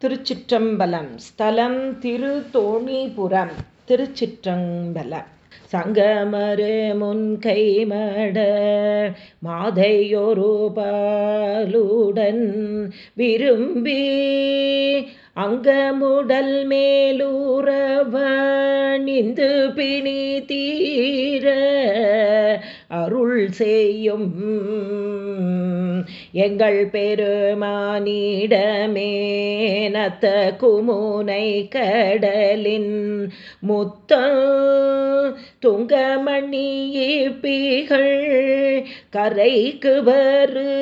திருச்சிற்றம்பலம். ஸ்தலம் திருத்தோணிபுரம் திருச்சிற்றம்பலம். சங்கமரு முன்கைமட மாதையொரு பாலுடன் விரும்பி அங்கமுடல் மேலூரவணிந்து பிணி தீர அருள் செய்யும் எங்கள் பெருமானிடமேனத்த குமுனை கடலின் முத்தம் துங்கமணி பீகள் கரைக்கு வரு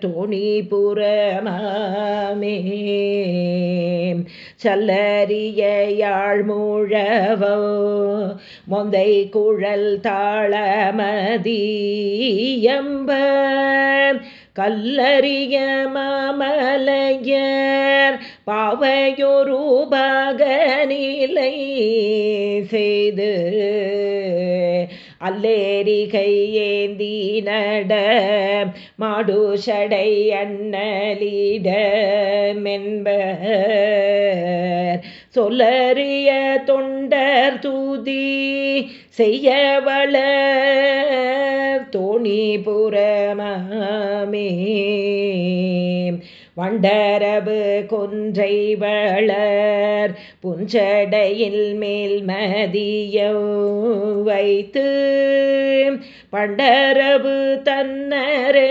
தோணிபுரமாமே. சல்லரிய யாழ்மூழவோ மொந்தை குழல் தாளமதியம்ப கல்லறிய மாமலையர் பாவையொரு பாகநிலை செய்து அல்லேரிகை ஏந்தி நட மாடுஷடை அண்ணலிட மென்பர் சொல்லறிய தொண்டர் தூதி செய்யவள வளர் தோணிபுரமாமே வண்டரபு கொன்றை வளர் புஞ்சடையில் மேல் மதிய வைத்து பண்டரபு தன்னரையிலார்த்த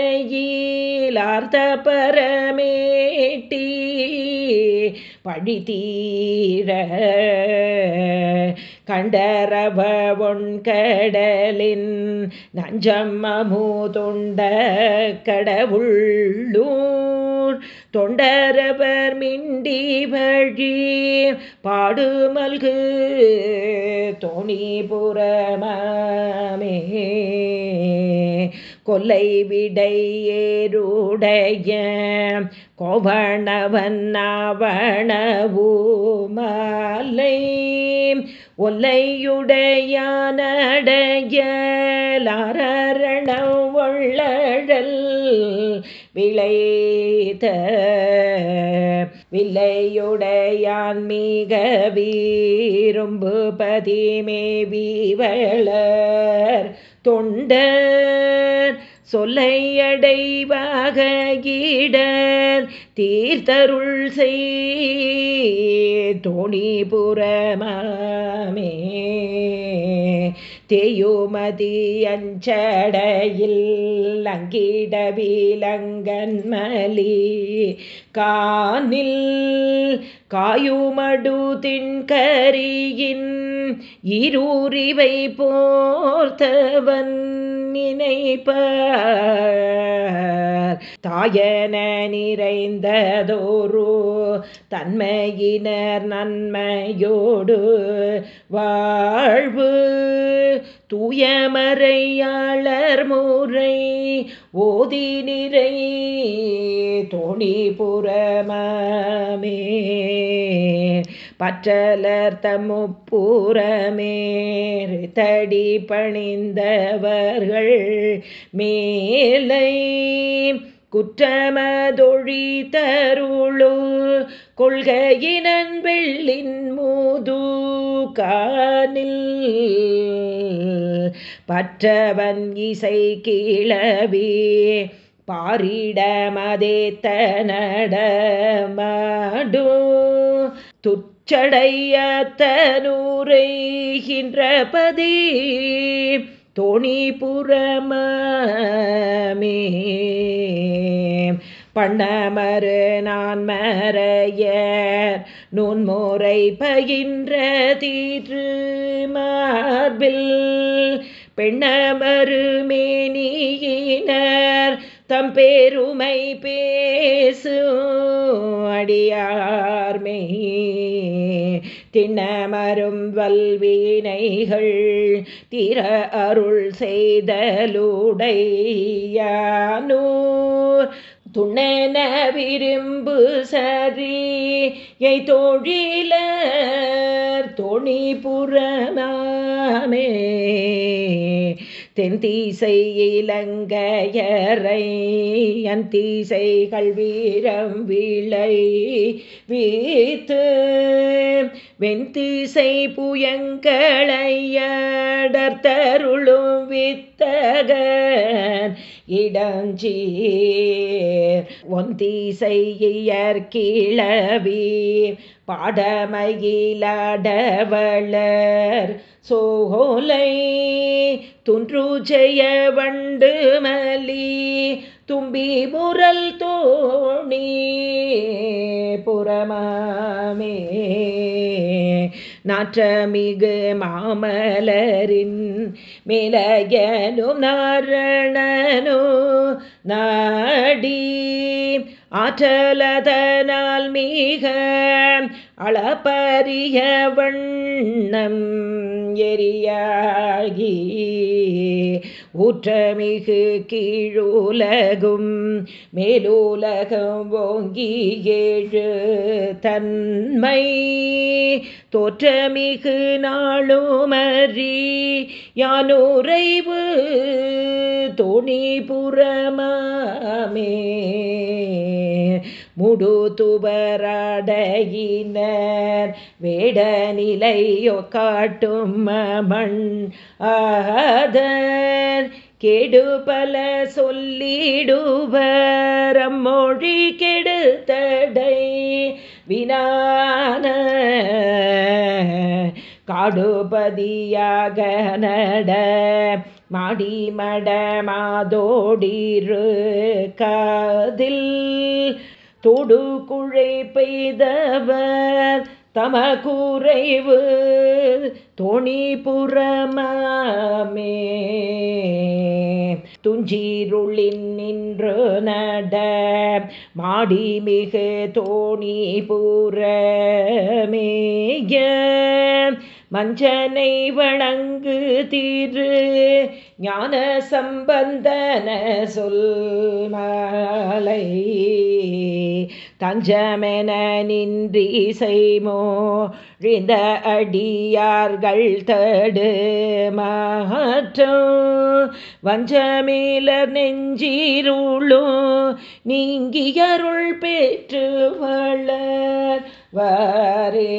பரமேட்டி பழித்தீர கண்டரப ஒன்கடலின் நஞ்சம் அமுதொண்ட கடவுள்ளூர். தொண்டரவர் மிண்டி வழி பாடுமல்கு. தோணிபுரமே கொல்லை விடை ஏருடைய கோவணவன் ஆவணவு மாலை. ஒல்லையுடையானடையலாரண ஒள்ளழல் விளைத்த வில்லையுடையான் மிக வீரும்பு பதிமே வீவள தொண்டர் சொல்லையடைவாக ஈடர் தீர்த்தருள் செய் தோணிபுரமாமே தேயுமதி அஞ்சடையில் அங்கிட விலங்கன்மலி கானில் காயுமடு தின்கரியின் இருரிவை போர்த்தவன் நினைப்பார் தாயன நிறைந்ததோரு தன்மையினர் நன்மையோடு வாழ்வு. தூயமறையாளர் முறை ஓதி நிறை தோணி புறமே பற்றலர்த்தமுப்புறமேர் தடி பணிந்தவர்கள் மேலை குற்றமதொழி தருளு கொள்கையினன் வெள்ளின் மூது கானில் பற்றவன் இசை கிளவி பாரிடமதே நடமாடு துச்சடையத்தனூரைகின்ற பதி தோணிபுரமே பண்ணமரு நான் மறையர் நுண்முறை பயின்ற தீற்று மார்பில் பெண்ணமரு மேனியினர் தம் பேருமை பேசு அடியார்மே திண்ணமரும் வல்வினைகள் திற அருள் செய்தலுடையானூர். துணன விரும்பு சரியை தோழிலர் தோணி புறமாமே. தென்தீசை இலங்கையரை அன் தீசைகள் வீரம் விளை வீத்து வெண்திசை புயங்களையடர்த்தருளும் வித்தகன் இடஞ்சீர். ஒந்தீசையர் கிளவி பாடமயிலடவளர் சோலை துன்று ஜெய வண்டு மலி தும்பி முரல் தோணி புறமாமே. நாற்றமிகு மாமலரின் மேலயனும் நாரணனோ நாடி ஆற்றலதனால் மிக அளப்பரிய வண்ணம் எரியாகி ஊற்றமிகு கீழுலகும் மேலுலகம் ஓங்கி ஏழு தன்மை. தோற்றமிகு நாளுமறி யானுரைவு தோணி புறமாமே முடு துபராடையினர் வேட நிலையோ காட்டும் மண் ஆதர். கெடு பல சொல்லிடுவர். மொழி கெடுத்தடை வினான. காடுபதியாக நட. மாடி மட மாதோடிரு காதில். தொடு குழை பெய்தவர் தம குறைவு தோணி புறமாமே துஞ்சீருளின் நின்று நட மாடி மிகு தோணி புறமேய மஞ்சனை வணங்கு தீரு ஞான சம்பந்தன சொல் மாலை. தஞ்சமென நின்றி செய்மோ ழிந்த அடியார்கள் தடு மாற்றம். வஞ்சமேலர் நெஞ்சீருளும் நீங்கியருள் பெற்று வளர் வரே.